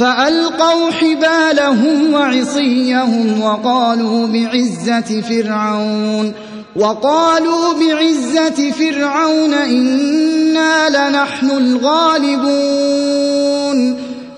فألقوا حبالهم وعصيهم وقالوا بعزة فرعون وقالوا بعزة فرعون إنا لنحن الغالبون